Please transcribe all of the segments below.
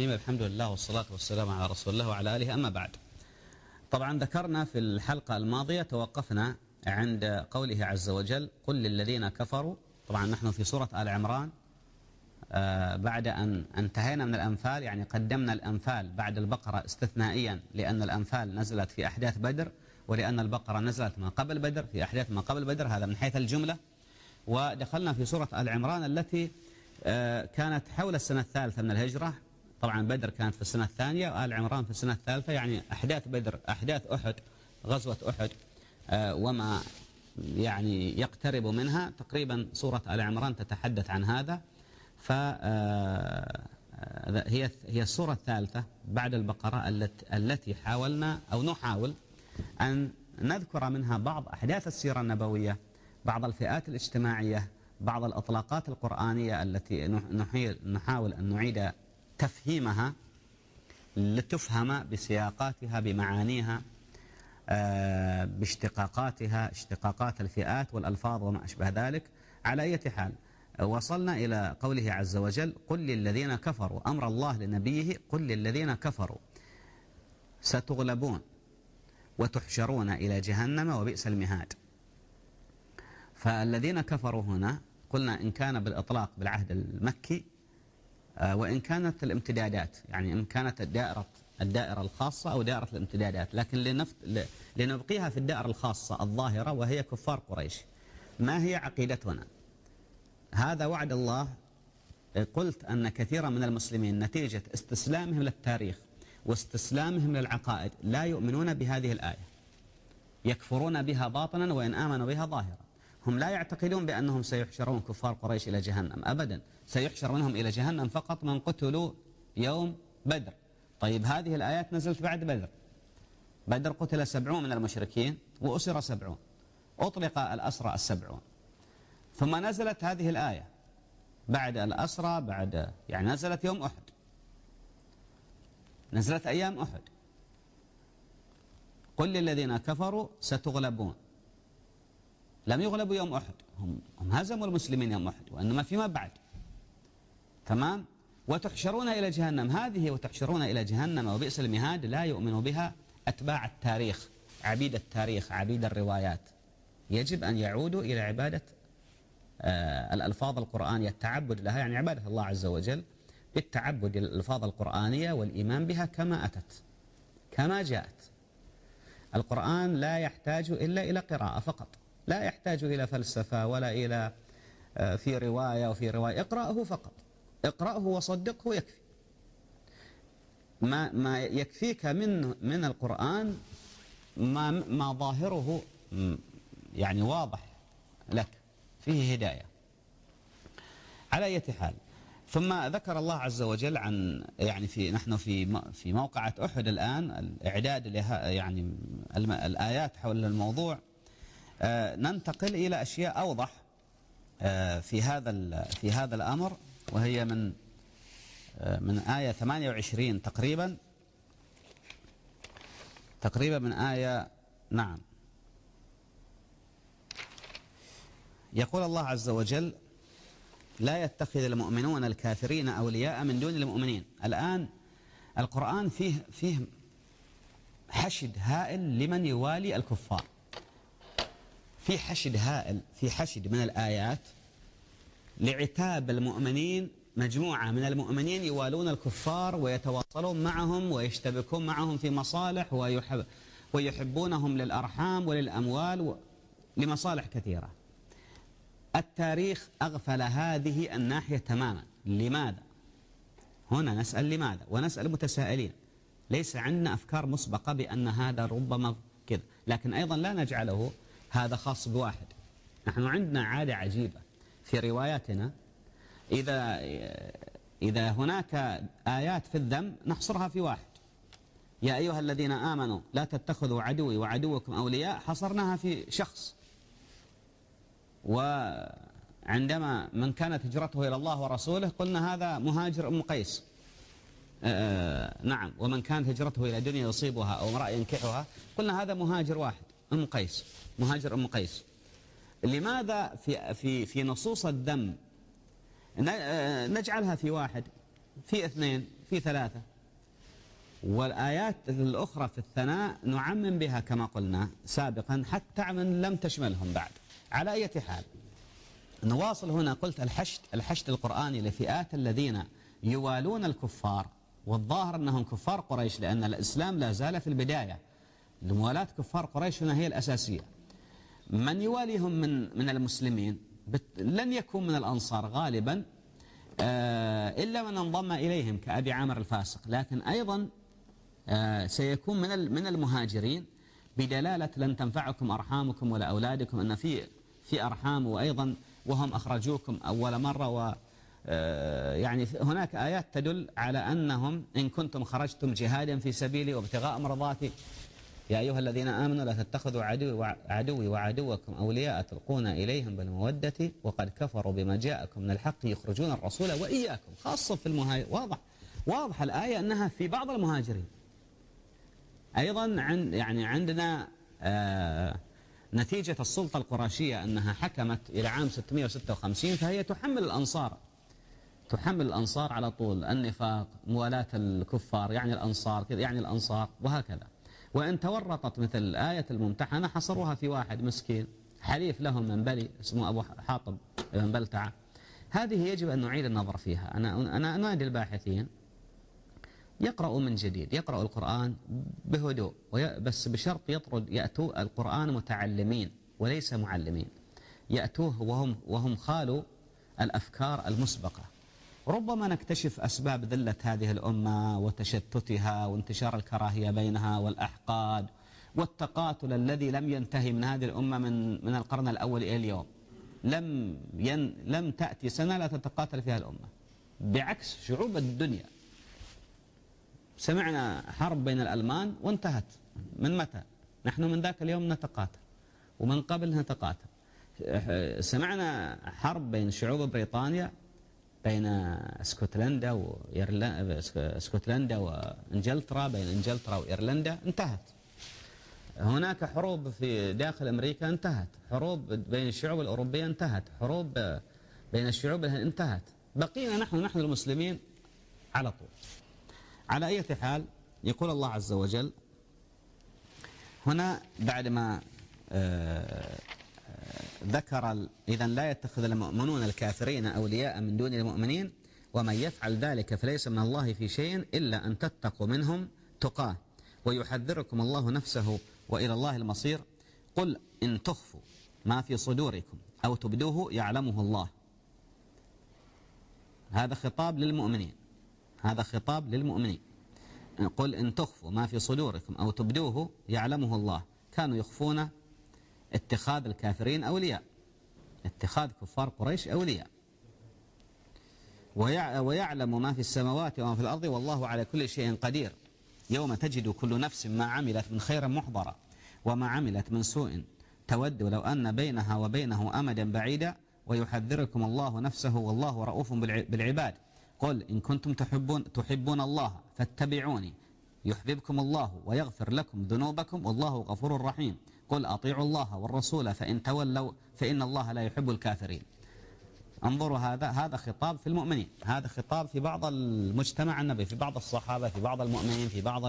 الرحيم الحمد لله والصلاة والسلام على رسول الله وعلى آله أما بعد. طبعا ذكرنا في الحلقة الماضية توقفنا عند قوله عز وجل قل للذين كفروا. طبعا نحن في سورة آل عمران آه، بعد أن انتهينا من الأنفال يعني قدمنا الأنفال بعد البقرة استثنائيا لأن الأنفال نزلت في أحداث بدر ولأن البقرة نزلت ما قبل بدر في أحداث ما قبل بدر هذا من حيث الجملة. ودخلنا في سورة آل عمران التي آه، كانت حول السنة الثالثة من الهجرة طبعا بدر كانت في السنة الثانية وآل عمران في السنة الثالثة يعني أحداث بدر أحداث أحد غزوة أحد آه، وما يعني يقترب منها. تقريبا سورة آل عمران تتحدث عن هذا. فهي هي السورة الثالثة بعد البقرة التي حاولنا أو نحاول أن نذكر منها بعض أحداث السيرة النبوية بعض الفئات الاجتماعية بعض الأطلاقات القرآنية التي نحاول أن نعيد تفهيمها لتفهم بسياقاتها بمعانيها آه، باشتقاقاتها اشتقاقات الفئات والألفاظ وما أشبه ذلك. على أي حال وصلنا إلى قوله عز وجل قل للذين كفروا. أمر الله لنبيه قل للذين كفروا. ستغلبون وتحشرون إلى جهنم وبئس المهاد. فالذين كفروا هنا قلنا إن كان بالإطلاق بالعهد المكي وإن كانت الامتدادات يعني إن كانت الدائرة الدائرة الخاصة أو دائرة الامتدادات لكن لنفت لنبقيها في الدائرة الخاصة الظاهرة وهي كفار قريش. ما هي عقيدتنا؟ هذا وعد الله. قلت أن كثيرا من المسلمين نتيجة استسلامهم للتاريخ واستسلامهم للعقائد لا يؤمنون بهذه الآية. يكفرون بها باطنا وإن آمنوا بها ظاهرا. هم لا يعتقدون بأنهم سيحشرون كفار قريش إلى جهنم أبدا. سيحشر منهم إلى جهنم فقط من قتلوا يوم بدر. طيب هذه الآيات نزلت بعد بدر. بدر قتل سبعون من المشركين وأسر سبعون. أطلق الأسرى السبعون. ثم نزلت هذه الآية بعد الأسرى بعد يعني نزلت يوم أحد. نزلت أيام أحد. قل للذين كفروا ستغلبون. لم يغلبوا يوم أحد. هم, هم هزموا المسلمين يوم أحد وإنما فيما بعد. تمام؟ وتحشرون إلى جهنم. هذه وتحشرون إلى جهنم وبئس المهاد لا يؤمن بها أتباع التاريخ عبيد التاريخ عبيد الروايات. يجب أن يعودوا إلى عبادة آه، الألفاظ القرآنية التعبد لها يعني عبادة الله عز وجل بالتعبد الألفاظ القرآنية والإيمان بها كما أتت كما جاءت. القرآن لا يحتاج إلا إلى قراءة فقط. لا يحتاج إلى فلسفة ولا إلى آه، في رواية وفي رواية. اقرأه فقط. اقرأه وصدقه يكفي. ما ما يكفيك من من القرآن ما ما ظاهره يعني واضح لك فيه هداية. على أي حال. ثم ذكر الله عز وجل عن يعني في نحن في في موقعة أحد الآن الإعداد يعني الآيات حول الموضوع. ننتقل إلى أشياء أوضح آه، في هذا في هذا الأمر وهي من آه، من آية 28 تقريبا. تقريبا من آية نعم. يقول الله عز وجل لا يتخذ المؤمنون الكافرين أولياء من دون المؤمنين. الآن القرآن فيه فيه حشد هائل لمن يوالي الكفار. في حشد هائل في حشد من الآيات لعتاب المؤمنين مجموعة من المؤمنين يوالون الكفار ويتواصلون معهم ويشتبكون معهم في مصالح ويحب ويحبونهم للأرحام وللأموال. لمصالح كثيرة التاريخ أغفل هذه الناحية تماما لماذا؟ هنا نسأل لماذا ونسأل متسائلين ليس عندنا أفكار مسبقة بأن هذا ربما كذا لكن أيضا لا نجعله هذا خاص بواحد. نحن عندنا عادة عجيبة في رواياتنا. إذا إذا هناك آيات في الذم نحصرها في واحد. يا أيها الذين آمنوا لا تتخذوا عدوي وعدوكم أولياء. حصرناها في شخص. وعندما من كانت هجرته إلى الله ورسوله قلنا هذا مهاجر أم قيس. آه نعم. ومن كانت هجرته إلى دنيا يصيبها أو امرأة ينكحها قلنا هذا مهاجر واحد أم قيس. مهاجر أم قيس؟ لماذا في في في نصوص الذم آه، نجعلها في واحد في اثنين في ثلاثة؟ والآيات الأخرى في الثناء نعمم بها كما قلنا سابقا حتى من لم تشملهم بعد. على أي حال نواصل هنا. قلت الحشد الحشد القرآني لفئات الذين يوالون الكفار والظاهر أنهم كفار قريش لأن الإسلام لا زال في البداية. لموالاة كفار قريش هنا هي الأساسية. من يواليهم من من المسلمين؟ لن يكون من الأنصار غالبا آه، إلا من انضم إليهم كأبي عامر الفاسق. لكن أيضا آه، سيكون من من المهاجرين. بدلالة لن تنفعكم أرحامكم ولا أولادكم أن في في أرحام وأيضا وهم أخرجوكم أول مرة و آه، يعني هناك آيات تدل على أنهم إن كنتم خرجتم جهادا في سبيلي وابتغاء مرضاتي يا أيها الذين آمنوا لا تتخذوا عدوي, وعدوكم أولياء تلقون إليهم بالمودة وقد كفروا بما جاءكم من الحق يخرجون الرسول وإياكم خاصة في المهاجر. واضح واضح الآية أنها في بعض المهاجرين. أيضا عند يعني عندنا آه نتيجة السلطة القرشية أنها حكمت إلى عام 656 فهي تحمل الأنصار. تحمل الأنصار على طول النفاق موالاة الكفار يعني الأنصار يعني الأنصار وهكذا. وإن تورطت مثل الآية الممتحنة حصروها في واحد مسكين حليف لهم من بلي اسمه أبو حاطب بن بلتعة. هذه يجب أن نعيد النظر فيها. أنا أنا أنادي الباحثين يقرأوا من جديد يقرأوا القرآن بهدوء بس بشرط يطرد يأتوا القرآن متعلمين وليس معلمين. يأتوه وهم وهم خالوا الأفكار المسبقة. ربما نكتشف أسباب ذلة هذه الأمة وتشتتها وانتشار الكراهية بينها والأحقاد والتقاتل الذي لم ينتهي من هذه الأمة من من القرن الأول إلى اليوم. لم ين لم تأتي سنة لا تتقاتل فيها الأمة. بعكس شعوب الدنيا. سمعنا حرب بين الألمان وانتهت. من متى؟ نحن من ذاك اليوم نتقاتل. ومن قبل نتقاتل. سمعنا حرب بين شعوب بريطانيا بين اسكتلندا اسكتلندا وانجلترا بين انجلترا وايرلندا انتهت. هناك حروب في داخل أمريكا انتهت. حروب بين الشعوب الأوروبية انتهت. حروب بين الشعوب انتهت. بقينا نحن نحن المسلمين على طول. على أي حال يقول الله عز وجل هنا بعدما آه ذكر إذا لا يتخذ المؤمنون الكافرين أولياء من دون المؤمنين ومن يفعل ذلك فليس من الله في شيء إلا أن تتقوا منهم تقاه. ويحذركم الله نفسه وإلى الله المصير. قل إن تخفوا ما في صدوركم أو تبدوه يعلمه الله. هذا خطاب للمؤمنين. هذا خطاب للمؤمنين. قل إن تخفوا ما في صدوركم أو تبدوه يعلمه الله. كانوا يخفون اتخاذ الكافرين أولياء. اتخاذ كفار قريش أولياء. ويعلم ما في السماوات وما في الأرض والله على كل شيء قدير. يوم تجد كل نفس ما عملت من خير محضرة وما عملت من سوء. تود لو أن بينها وبينه أمدا بعيدا ويحذركم الله نفسه والله رؤوف بالعباد. قل إن كنتم تحبون, تحبون الله فاتبعوني. يحببكم الله ويغفر لكم ذنوبكم والله غفور رحيم. قل أطيعوا الله والرسول فإن تولوا فإن الله لا يحب الكافرين. انظروا هذا هذا خطاب في المؤمنين هذا خطاب في بعض المجتمع النبي في بعض الصحابة في بعض المؤمنين في بعض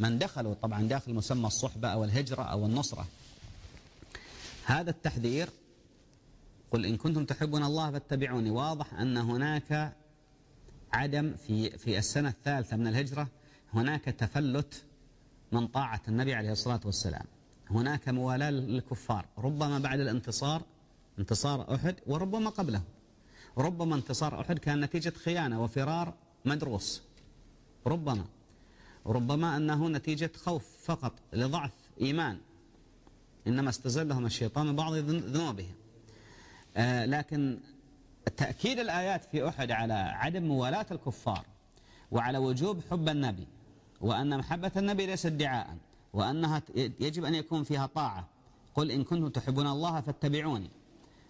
من دخلوا طبعا داخل مسمى الصحبة أو الهجرة أو النصرة. هذا التحذير قل إن كنتم تحبون الله فاتبعوني. واضح أن هناك عدم في في السنة الثالثة من الهجرة هناك تفلت من طاعة النبي عليه الصلاة والسلام. هناك موالاة للكفار. ربما بعد الانتصار انتصار أحد وربما قبله. ربما انتصار أحد كان نتيجة خيانة وفرار مدروس. ربما. ربما أنه نتيجة خوف فقط لضعف إيمان. إنما استزلهم الشيطان بعض ذنوبهم. آه، لكن تأكيد الآيات في أحد على عدم موالاة الكفار وعلى وجوب حب النبي وأن محبة النبي ليس ادعاء وأنها يجب أن يكون فيها طاعة. قل إن كنتم تحبون الله فاتبعوني.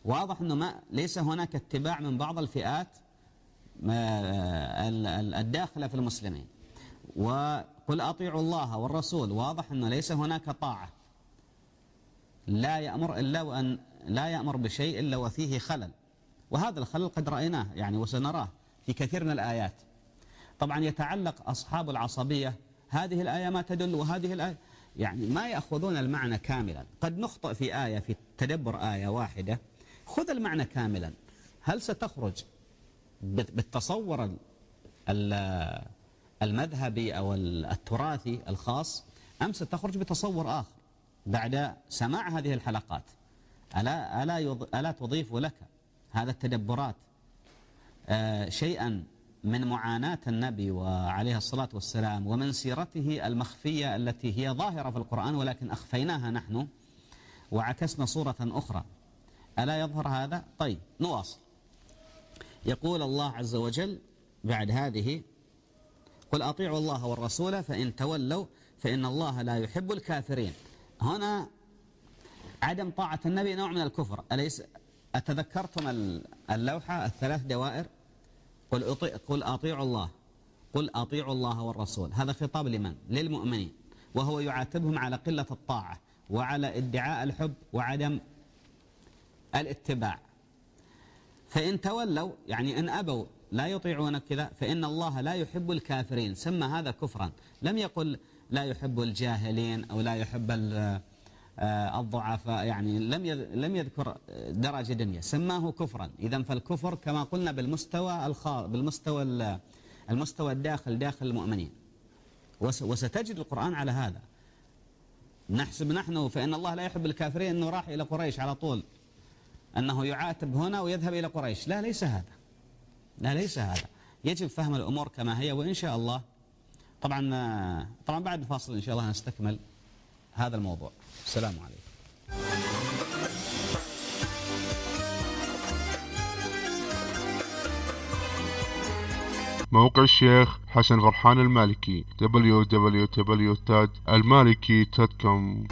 واضح أنه ما ليس هناك اتباع من بعض الفئات الداخلة في المسلمين. وقل أطيعوا الله والرسول. واضح أنه ليس هناك طاعة. لا يأمر إلا وأن لا يأمر بشيء إلا وفيه خلل. وهذا الخلل قد رأيناه يعني وسنراه في كثير من الآيات. طبعا يتعلق أصحاب العصبية. هذه الآية ما تدل وهذه الآية يعني ما يأخذون المعنى كاملا. قد نخطئ في آية في تدبر آية واحدة. خذ المعنى كاملا. هل ستخرج بالتصور المذهبي أو التراثي الخاص أم ستخرج بتصور آخر بعد سماع هذه الحلقات؟ ألا, ألا, ألا تضيف لك هذا التدبرات؟ آه شيئا من معاناة النبي وعليه الصلاة والسلام ومن سيرته المخفية التي هي ظاهرة في القرآن ولكن أخفيناها نحن وعكسنا صورة أخرى. ألا يظهر هذا؟ طيب نواصل. يقول الله عز وجل بعد هذه قل أطيعوا الله والرسول فإن تولوا فإن الله لا يحب الكافرين. هنا عدم طاعة النبي نوع من الكفر. أليس أتذكرتم اللوحة الثلاث دوائر؟ قل, أطيع قل أطيعوا الله. قل أطيعوا الله والرسول. هذا خطاب لمن؟ للمؤمنين. وهو يعاتبهم على قلة الطاعة وعلى ادعاء الحب وعدم الاتباع. فإن تولوا يعني إن أبوا لا يطيعون كذا فإن الله لا يحب الكافرين. سمى هذا كفرا. لم يقل لا يحب الجاهلين أو لا يحب آه، الضعفاء يعني لم لم يذكر درجة دنيا سماه كفرا. إذا فالكفر كما قلنا بالمستوى الخاص بالمستوى المستوى الداخل داخل المؤمنين. وستجد القرآن على هذا. نحسب نحن فإن الله لا يحب الكافرين أنه راح إلى قريش على طول. أنه يعاتب هنا ويذهب إلى قريش. لا ليس هذا. لا ليس هذا. يجب فهم الأمور كما هي وإن شاء الله. طبعا آه، طبعا بعد الفاصل إن شاء الله نستكمل هذا الموضوع. السلام عليكم. موقع الشيخ حسن غرحان المالكي www.almaliki.com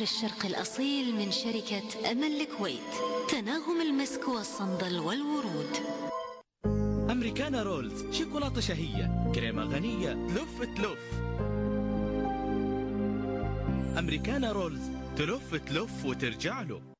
الشرق الأصيل من شركة أمل الكويت. تناغم المسك والصندل والورود. Americana Rolls شوكولاتة شهية كريمة غنية لف تلف. Americana Rolls تلف تلف وترجع له.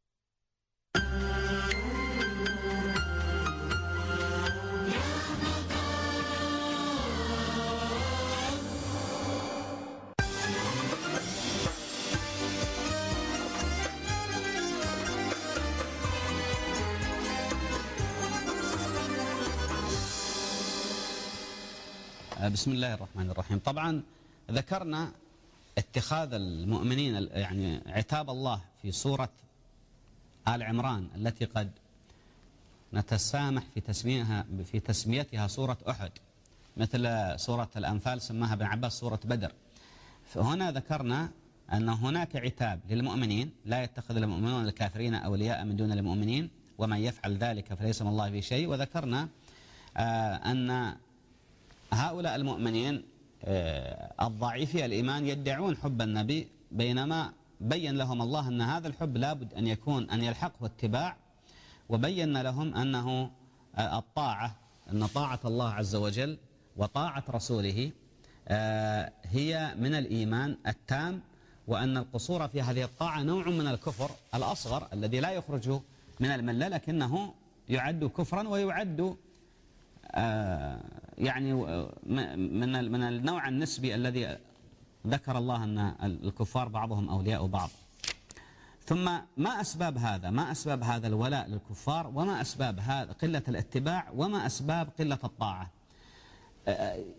بسم الله الرحمن الرحيم. طبعا ذكرنا اتخاذ المؤمنين يعني عتاب الله في سورة آل عمران التي قد نتسامح في تسميتها في تسميتها سورة أحد مثل سورة الأنفال سماها ابن عباس سورة بدر. فهنا ذكرنا أن هناك عتاب للمؤمنين لا يتخذ المؤمنون الكافرين أولياء من دون المؤمنين ومن يفعل ذلك فليس من الله في شيء. وذكرنا آه، أن هؤلاء المؤمنين آه، الضعيفي الإيمان يدعون حب النبي بينما بين لهم الله أن هذا الحب لابد أن يكون أن يلحقه اتباع وبين لهم أنه آه، الطاعة أن طاعة الله عز وجل وطاعة رسوله آه، هي من الإيمان التام وأن القصور في هذه الطاعة نوع من الكفر الأصغر الذي لا يخرج من الملة لكنه يعد كفرا ويعد يعني من من النوع النسبي الذي ذكر الله أن الكفار بعضهم أولياء بعض. ثم ما أسباب هذا؟ ما أسباب هذا الولاء للكفار؟ وما أسباب هذا قلة الاتباع؟ وما أسباب قلة الطاعة؟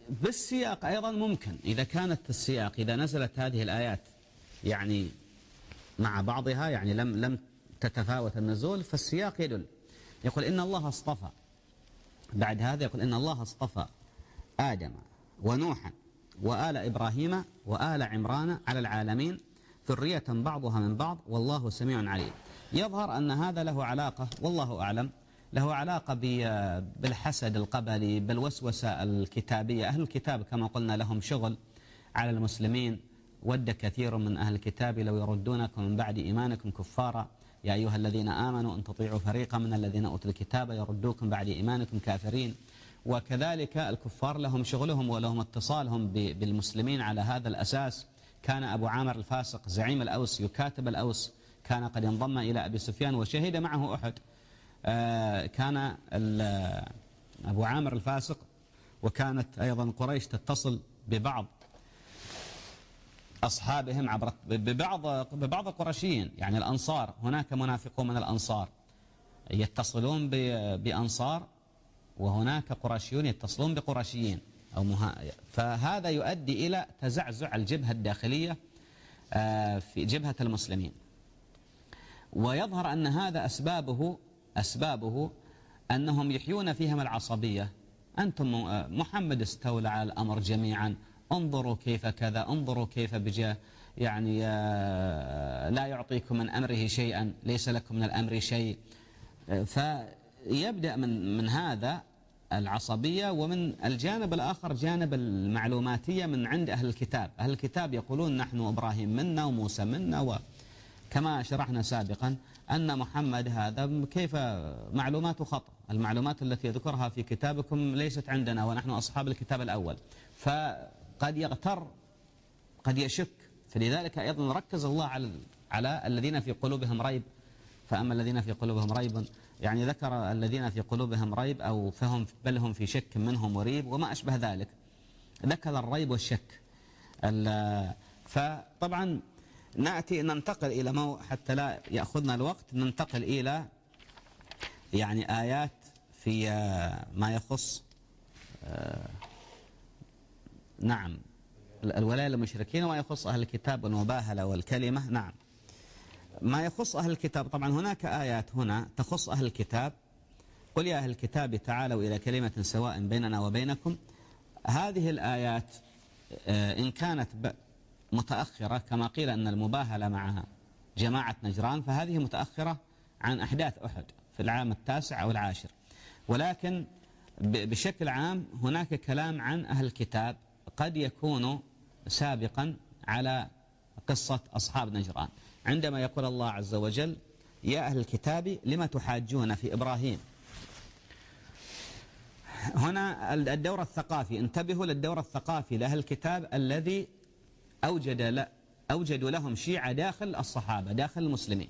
بالسياق أيضا ممكن. إذا كانت السياق إذا نزلت هذه الآيات يعني مع بعضها يعني لم لم تتفاوت النزول فالسياق يدل. يقول إن الله اصطفى. بعد هذا يقول إن الله اصطفى آدم ونوحا وآل إبراهيم وآل عمران على العالمين ذرية بعضها من بعض والله سميع عليم. يظهر أن هذا له علاقة والله أعلم له علاقة بالحسد القبلي بالوسوسة الكتابية. أهل الكتاب كما قلنا لهم شغل على المسلمين. ود كثير من أهل الكتاب لو يردونكم من بعد إيمانكم كفارا. يا أيها الذين آمنوا أن تطيعوا فريقا من الذين أوتوا الكتاب يردوكم بعد إيمانكم كافرين. وكذلك الكفار لهم شغلهم ولهم اتصالهم بالمسلمين على هذا الأساس. كان أبو عامر الفاسق زعيم الأوس يكاتب الأوس. كان قد انضم إلى أبي سفيان وشهد معه أحد. آه، كان أبو عامر الفاسق. وكانت أيضا قريش تتصل ببعض. أصحابهم عبر ببعض ببعض القرشيين يعني الأنصار. هناك منافقون من الأنصار يتصلون بأنصار وهناك قرشيون يتصلون بقرشيين أو مها فهذا يؤدي إلى تزعزع الجبهة الداخلية آه، في جبهة المسلمين. ويظهر أن هذا أسبابه أسبابه أنهم يحيون فيهم العصبية. أنتم آه، محمد استولى على الأمر جميعا. انظروا كيف كذا انظروا كيف بجاه يعني آه، لا يعطيكم من أمره شيئا ليس لكم من الأمر شيء. فيبدأ من من هذا العصبية ومن الجانب الآخر جانب المعلوماتية من عند أهل الكتاب. أهل الكتاب يقولون نحن إبراهيم منا وموسى منا وكما شرحنا سابقا أن محمد هذا كيف معلوماته خطأ. المعلومات التي يذكرها في كتابكم ليست عندنا ونحن أصحاب الكتاب الأول. فقد يغتر قد يشك. فلذلك أيضا ركز الله على على الذين في قلوبهم ريب. فأما الذين في قلوبهم ريب يعني ذكر الذين في قلوبهم ريب أو فهم بل هم في شك منهم مريب وما أشبه ذلك. ذكر الريب والشك. فطبعا نأتي ننتقل إلى مو حتى لا يأخذنا الوقت ننتقل إلى يعني آيات في ما يخص آه، نعم. الولاية للمشركين وما يخص أهل الكتاب والمباهلة والكلمة نعم. ما يخص أهل الكتاب طبعا هناك آيات هنا تخص أهل الكتاب. قل يا أهل الكتاب تعالوا إلى كلمة سواء بيننا وبينكم. هذه الآيات آه، إن كانت متأخرة كما قيل أن المباهلة مع جماعة نجران فهذه متأخرة عن أحداث أحد في العام التاسع أو العاشر. ولكن بشكل عام هناك كلام عن أهل الكتاب قد يكون سابقا على قصة أصحاب نجران. عندما يقول الله عز وجل يا أهل الكتاب لما تحاجون في إبراهيم؟ هنا الدور الثقافي. انتبهوا للدور الثقافي لأهل الكتاب الذي أوجد أوجدوا لهم شيعة داخل الصحابة داخل المسلمين.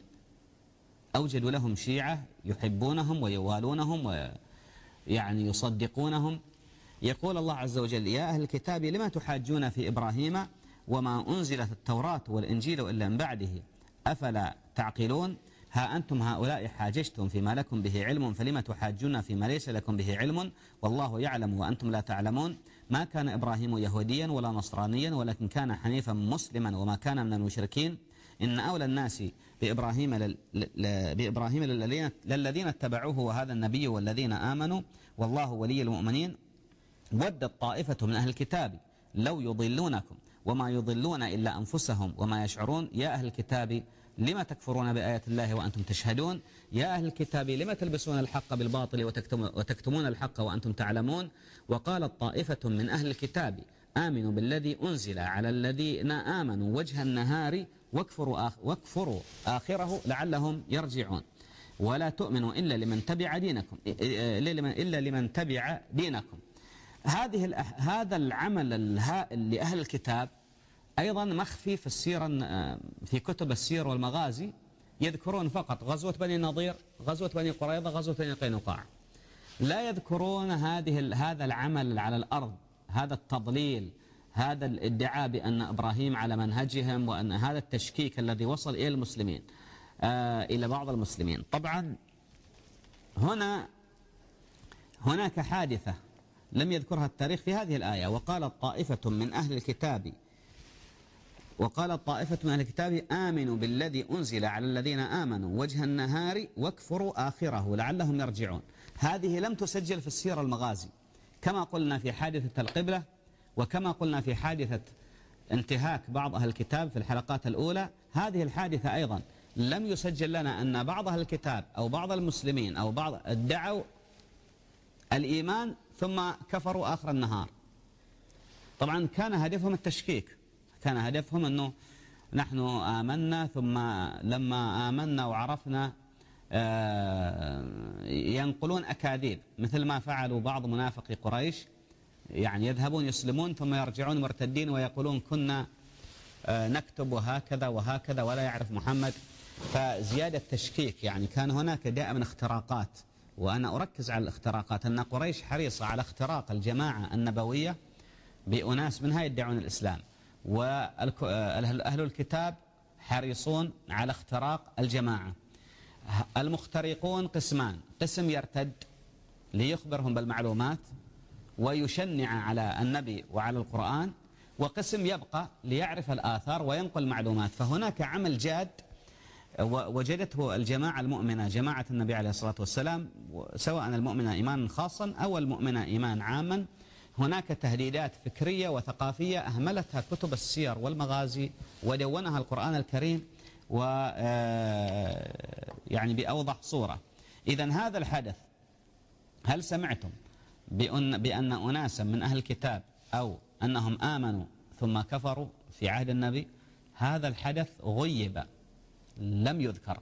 أوجدوا لهم شيعة يحبونهم ويوالونهم ويعني يصدقونهم. يقول الله عز وجل يا أهل الكتاب لما تحاجون في إبراهيم وما أنزلت التوراة والإنجيل إلا من بعده؟ أفلا تعقلون؟ ها أنتم هؤلاء حاججتم فيما لكم به علم فلما تحاجون فيما ليس لكم به علم؟ والله يعلم وأنتم لا تعلمون. ما كان إبراهيم يهوديا ولا نصرانيا ولكن كان حنيفا مسلما وما كان من المشركين. إن أولى الناس بإبراهيم, لل... بإبراهيم للذين... للذين اتبعوه وهذا النبي والذين آمنوا. والله ولي المؤمنين. ودت طائفة من أهل الكتاب لو يضلونكم وما يضلون إلا أنفسهم وما يشعرون يا أهل الكتاب لما تكفرون بآيات الله وأنتم تشهدون؟ يا أهل الكتاب لما تلبسون الحق بالباطل وتكتمون الحق وأنتم تعلمون؟ وقالت طائفة من أهل الكتاب آمنوا بالذي أنزل على الذين آمنوا وجه النهار واكفروا, آخ واكفروا آخره لعلهم يرجعون. ولا تؤمنوا إلا لمن تبع دينكم إلا لمن تبع دينكم. هذه هذا العمل الهائل لأهل الكتاب أيضا مخفي في السيرة في كتب السير والمغازي يذكرون فقط غزوة بني النضير غزوة بني قريظة غزوة بني قينقاع. لا يذكرون هذه هذا العمل على الأرض هذا التضليل هذا الادعاء بأن إبراهيم على منهجهم وأن هذا التشكيك الذي وصل إلى المسلمين آه إلى بعض المسلمين. طبعا هنا هناك حادثة. لم يذكرها التاريخ في هذه الآية. وقالت طائفة من أهل الكتاب وقالت طائفة من أهل الكتاب آمنوا بالذي أنزل على الذين آمنوا وجه النهار واكفروا آخره لعلهم يرجعون. هذه لم تسجل في السيرة المغازي. كما قلنا في حادثة القبلة وكما قلنا في حادثة انتهاك بعض أهل الكتاب في الحلقات الأولى هذه الحادثة أيضا لم يسجل لنا أن بعض أهل الكتاب أو بعض المسلمين أو بعض ادعوا الإيمان ثم كفروا آخر النهار. طبعا كان هدفهم التشكيك. كان هدفهم أنه نحن آمنا ثم لما آمنا وعرفنا آه، ينقلون أكاذيب مثل ما فعلوا بعض منافقي قريش. يعني يذهبون يسلمون ثم يرجعون مرتدين ويقولون كنا آه، نكتب وهكذا وهكذا ولا يعرف محمد. فزيادة تشكيك يعني كان هناك دائما اختراقات. وأنا أركز على الاختراقات. أن قريش حريصة على اختراق الجماعة النبوية بأناس منها يدعون الإسلام. وأهل الكتاب حريصون على اختراق الجماعة. المخترقون قسمان. قسم يرتد ليخبرهم بالمعلومات ويشنع على النبي وعلى القرآن وقسم يبقى ليعرف الآثار وينقل معلومات. فهناك عمل جاد وجدته الجماعة المؤمنة جماعة النبي عليه الصلاة والسلام سواء المؤمنة إيمانا خاصا أو المؤمنة إيمان عاما هناك تهديدات فكرية وثقافية أهملتها كتب السير والمغازي ودونها القرآن الكريم و آه، يعني بأوضح صورة. إذا هذا الحدث هل سمعتم بأن, بأن أناسا من أهل الكتاب أو أنهم آمنوا ثم كفروا في عهد النبي؟ هذا الحدث غيب. لم يذكر.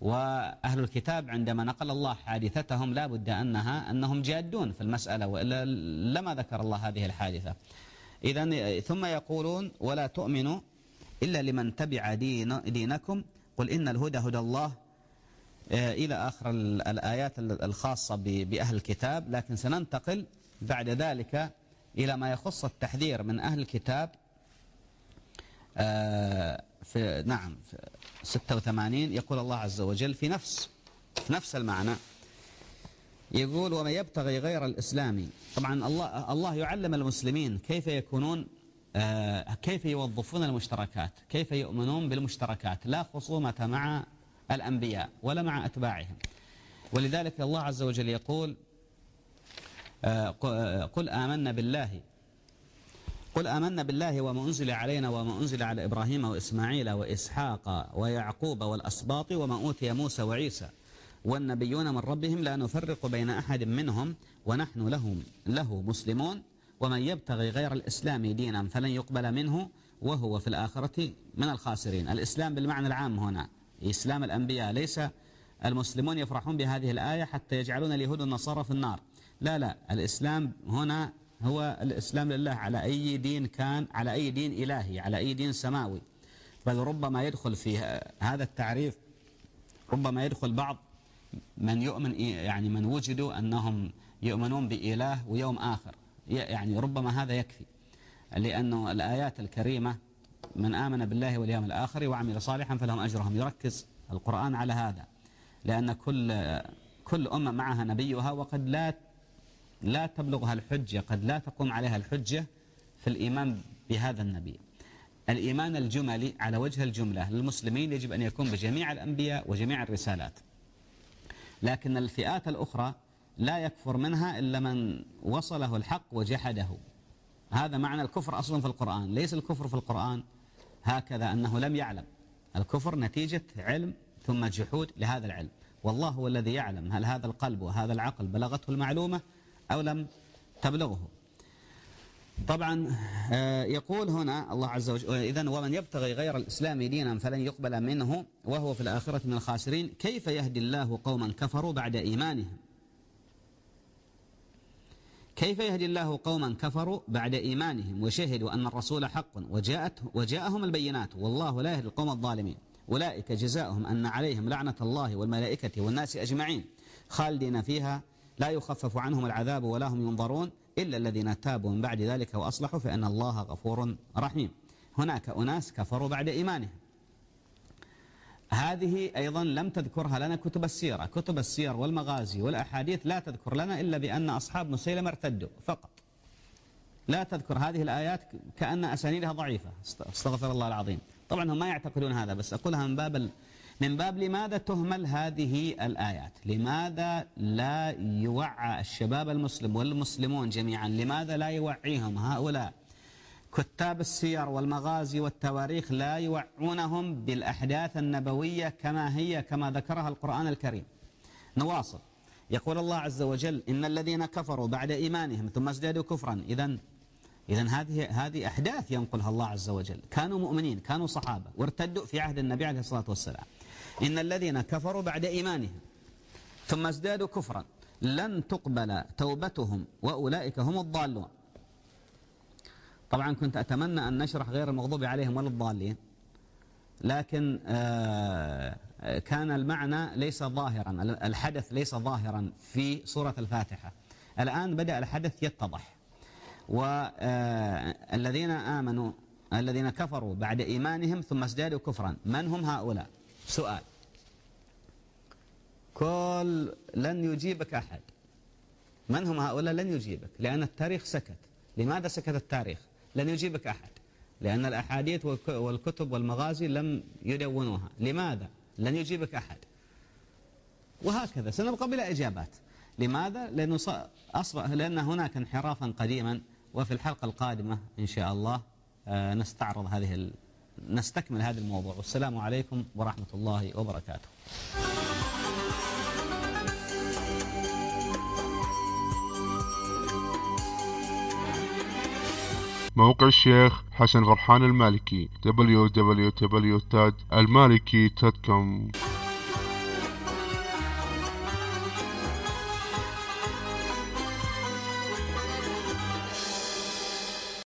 وأهل الكتاب عندما نقل الله حادثتهم لا بد أنها أنهم جادون في المسألة وإلا لما ذكر الله هذه الحادثة. إذا ثم يقولون ولا تؤمنوا إلا لمن تبع دين دينكم. قل إن الهدى هدى الله. آه، إلى آخر الآيات الخاصة بأهل الكتاب. لكن سننتقل بعد ذلك إلى ما يخص التحذير من أهل الكتاب. آه، في نعم في 86 يقول الله عز وجل في نفس في نفس المعنى. يقول وما يبتغي غير الإسلام. طبعا الله الله يعلم المسلمين كيف يكونون آه، كيف يوظفون المشتركات كيف يؤمنون بالمشتركات لا خصومة مع الأنبياء ولا مع أتباعهم. ولذلك الله عز وجل يقول آه، قل آمنا بالله قل آمنا بالله وما أنزل علينا وما أنزل على إبراهيم وإسماعيل وإسحاق ويعقوب والأسباط وما أوتي موسى وعيسى والنبيون من ربهم لا نفرق بين أحد منهم ونحن لهم له مسلمون ومن يبتغي غير الإسلام دينا فلن يقبل منه وهو في الآخرة من الخاسرين. الإسلام بالمعنى العام هنا. إسلام الأنبياء. ليس المسلمون يفرحون بهذه الآية حتى يجعلون اليهود والنصارى في النار. لا لا. الإسلام هنا هو الإسلام لله. على أي دين كان على أي دين إلهي على أي دين سماوي. بل ربما يدخل في هذا التعريف ربما يدخل بعض من يؤمن يعني من وجدوا أنهم يؤمنون بإله ويوم آخر. يعني ربما هذا يكفي. لأنه الآيات الكريمة من آمن بالله واليوم الآخر وعمل صالحا فلهم أجرهم. يركز القرآن على هذا. لأن كل كل أمة معها نبيها وقد لا لا تبلغها الحجة قد لا تقوم عليها الحجة في الإيمان بهذا النبي. الإيمان الجملي على وجه الجملة للمسلمين يجب أن يكون بجميع الأنبياء وجميع الرسالات. لكن الفئات الأخرى لا يكفر منها إلا من وصله الحق وجحده. هذا معنى الكفر أصلا في القرآن. ليس الكفر في القرآن هكذا أنه لم يعلم. الكفر نتيجة علم ثم جحود لهذا العلم. والله هو الذي يعلم هل هذا القلب وهذا العقل بلغته المعلومة أو لم تبلغه. طبعا آه، يقول هنا الله عز وجل إذا ومن يبتغي غير الإسلام دينا فلن يقبل منه وهو في الآخرة من الخاسرين. كيف يهدي الله قوما كفروا بعد إيمانهم؟ كيف يهدي الله قوما كفروا بعد إيمانهم وشهدوا أن الرسول حق وجاءت وجاءهم البينات؟ والله لا يهدي القوم الظالمين. أولئك جزاؤهم أن عليهم لعنة الله والملائكة والناس أجمعين. خالدين فيها لا يخفف عنهم العذاب ولا هم ينظرون إلا الذين تابوا من بعد ذلك وأصلحوا فإن الله غفور رحيم. هناك أناس كفروا بعد إيمانهم. هذه أيضا لم تذكرها لنا كتب السيرة. كتب السير والمغازي والأحاديث لا تذكر لنا إلا بأن أصحاب مسيلمة ارتدوا فقط. لا تذكر هذه الآيات كأن أسانيدها ضعيفة. استغفر الله العظيم. طبعا هم ما يعتقدون هذا بس أقولها من باب من باب لماذا تهمل هذه الآيات؟ لماذا لا يوعى الشباب المسلم والمسلمون جميعا؟ لماذا لا يوعيهم هؤلاء؟ كتاب السير والمغازي والتواريخ لا يوعونهم بالأحداث النبوية كما هي كما ذكرها القرآن الكريم. نواصل. يقول الله عز وجل إن الذين كفروا بعد إيمانهم ثم ازدادوا كفرا. إذا إذا هذه هذه أحداث ينقلها الله عز وجل. كانوا مؤمنين كانوا صحابة وارتدوا في عهد النبي عليه الصلاة والسلام. إن الذين كفروا بعد إيمانهم ثم ازدادوا كفرا لن تقبل توبتهم وأولئك هم الضالون. طبعا كنت أتمنى أن نشرح غير المغضوب عليهم ولا الضالين لكن آه، كان المعنى ليس ظاهرا الحدث ليس ظاهرا في سورة الفاتحة. الآن بدأ الحدث يتضح. والذين آه، آمنوا الذين كفروا بعد إيمانهم ثم ازدادوا كفرا من هم هؤلاء؟ سؤال. كل لن يجيبك أحد. من هم هؤلاء؟ لن يجيبك لأن التاريخ سكت. لماذا سكت التاريخ؟ لن يجيبك أحد لأن الأحاديث والكتب والمغازي لم يدونوها. لماذا لن يجيبك أحد؟ وهكذا. سنبقى بلا إجابات. لماذا؟ لأنه أصبح لأن هناك انحرافا قديما. وفي الحلقة القادمة إن شاء الله آه، نستعرض هذه نستكمل هذا الموضوع. والسلام عليكم ورحمة الله وبركاته. موقع الشيخ حسن فرحان المالكي www.المالكي.com